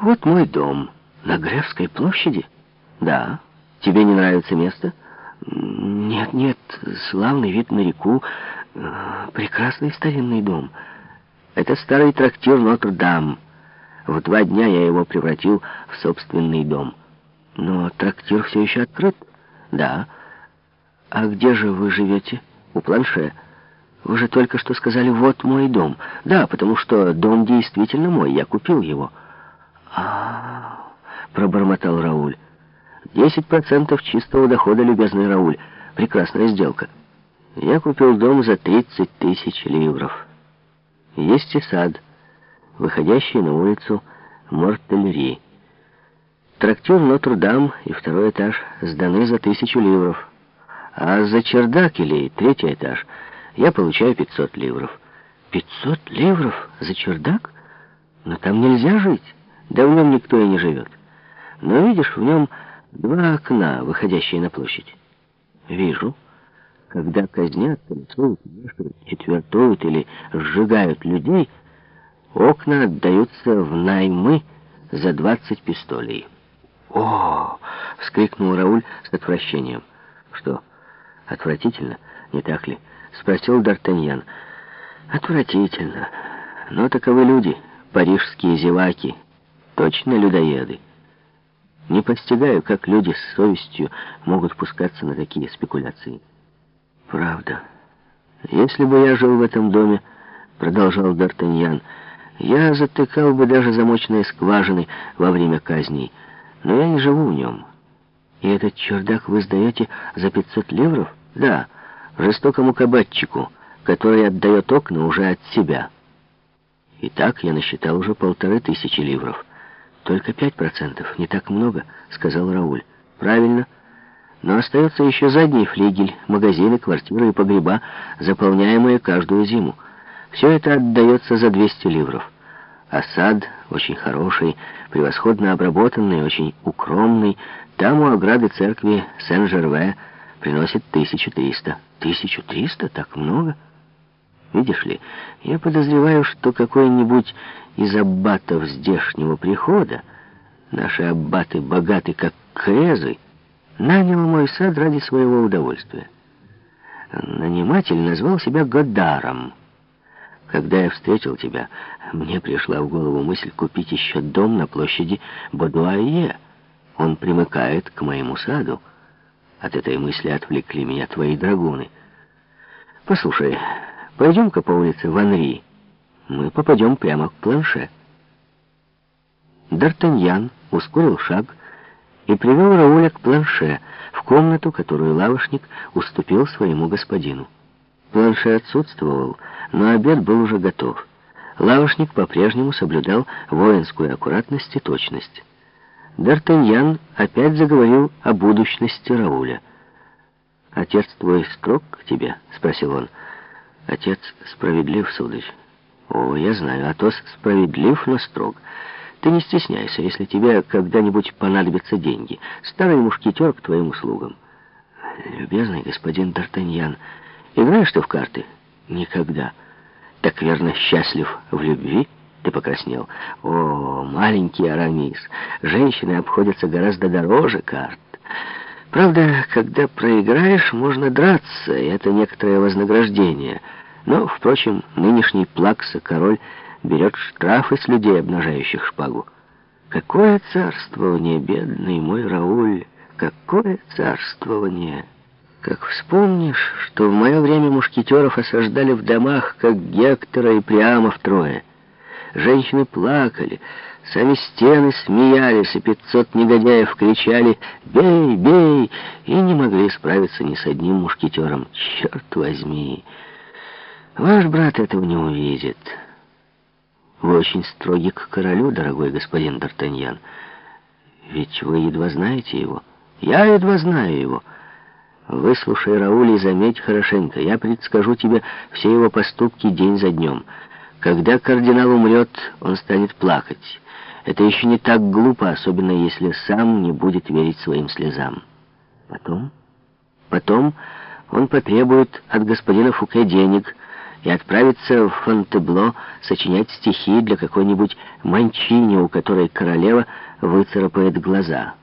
Вот мой дом. На Гревской площади? Да. Тебе не нравится место? Нет, нет, славный вид на реку. Э, прекрасный старинный дом. Это старый трактир Нотр-Дам. В два дня я его превратил в собственный дом. Но трактир все еще открыт? Да. А где же вы живете? У планше. Вы же только что сказали, вот мой дом. Да, потому что дом действительно мой, я купил его. А, пробормотал Рауль. Десять процентов чистого дохода, любезный Рауль. Прекрасная сделка. Я купил дом за тридцать тысяч ливров. Есть и сад, выходящий на улицу Мортельри. Трактир Нотр-Дам и второй этаж сданы за тысячу ливров. А за чердак или третий этаж я получаю 500 ливров. 500 ливров за чердак? Но там нельзя жить. Да в нем никто и не живет. Но видишь, в нем два окна, выходящие на площадь. Вижу. Когда казнят, танцуют, вешают, четвертуют или сжигают людей, окна отдаются в наймы за 20 пистолей. «О!» — вскрикнул Рауль с отвращением. «Что, отвратительно, не так ли?» — спросил Д'Артаньян. «Отвратительно. Но таковы люди, парижские зеваки, точно людоеды. Не постигаю, как люди с совестью могут пускаться на такие спекуляции». «Правда. Если бы я жил в этом доме, — продолжал Д'Артаньян, — я затыкал бы даже замочные скважины во время казней, но я не живу в нем. И этот чердак вы сдаете за 500 ливров? Да» жестокому кабачику, который отдает окна уже от себя. Итак, я насчитал уже полторы тысячи ливров. Только пять процентов, не так много, сказал Рауль. Правильно. Но остается еще задний флигель, магазины, квартиры и погреба, заполняемые каждую зиму. Все это отдается за 200 ливров. А сад очень хороший, превосходно обработанный, очень укромный. Там у ограды церкви Сен-Жерве приносит 1300. 1300? Так много? Видишь ли, я подозреваю, что какой-нибудь из аббатов здешнего прихода, наши аббаты богаты как крезы, нанял мой сад ради своего удовольствия. Наниматель назвал себя Годаром. Когда я встретил тебя, мне пришла в голову мысль купить еще дом на площади Бодуае. Он примыкает к моему саду. От этой мысли отвлекли меня твои драгуны. Послушай, пойдем-ка по улице Ванри. Мы попадем прямо к планше. Д'Артаньян ускорил шаг и привел Рауля к планше, в комнату, которую лавошник уступил своему господину. Планше отсутствовал, но обед был уже готов. Лавошник по-прежнему соблюдал воинскую аккуратность и точность. Д'Артаньян опять заговорил о будущности Рауля. «Отец твой строг к тебе?» — спросил он. «Отец справедлив, сударь». «О, я знаю, Атос справедлив, но строг. Ты не стесняйся, если тебе когда-нибудь понадобятся деньги. Старый мушкетер к твоим услугам». «Любезный господин Д'Артаньян, играешь ты в карты?» «Никогда». «Так верно, счастлив в любви?» Ты покраснел. О, маленький Арамис, женщины обходятся гораздо дороже карт. Правда, когда проиграешь, можно драться, и это некоторое вознаграждение. Но, впрочем, нынешний Плакса, король, берет штрафы с людей, обнажающих шпагу. Какое царствование, бедный мой Рауль, какое царствование! Как вспомнишь, что в мое время мушкетеров осаждали в домах, как Гектора и Приама втрое. Женщины плакали, сами стены смеялись, и пятьсот негодяев кричали «Бей, бей!» и не могли справиться ни с одним мушкетером. Черт возьми! Ваш брат этого не увидит. Вы очень строги к королю, дорогой господин Д'Артаньян. Ведь вы едва знаете его. Я едва знаю его. Выслушай, Рауль, и заметь хорошенько. Я предскажу тебе все его поступки день за днем. Когда кардинал умрет, он станет плакать. Это еще не так глупо, особенно если сам не будет верить своим слезам. Потом, потом он потребует от господина Фуке денег, и отправиться в Фонтебло сочинять стихи для какой-нибудь манчини, у которой королева выцарапает глаза.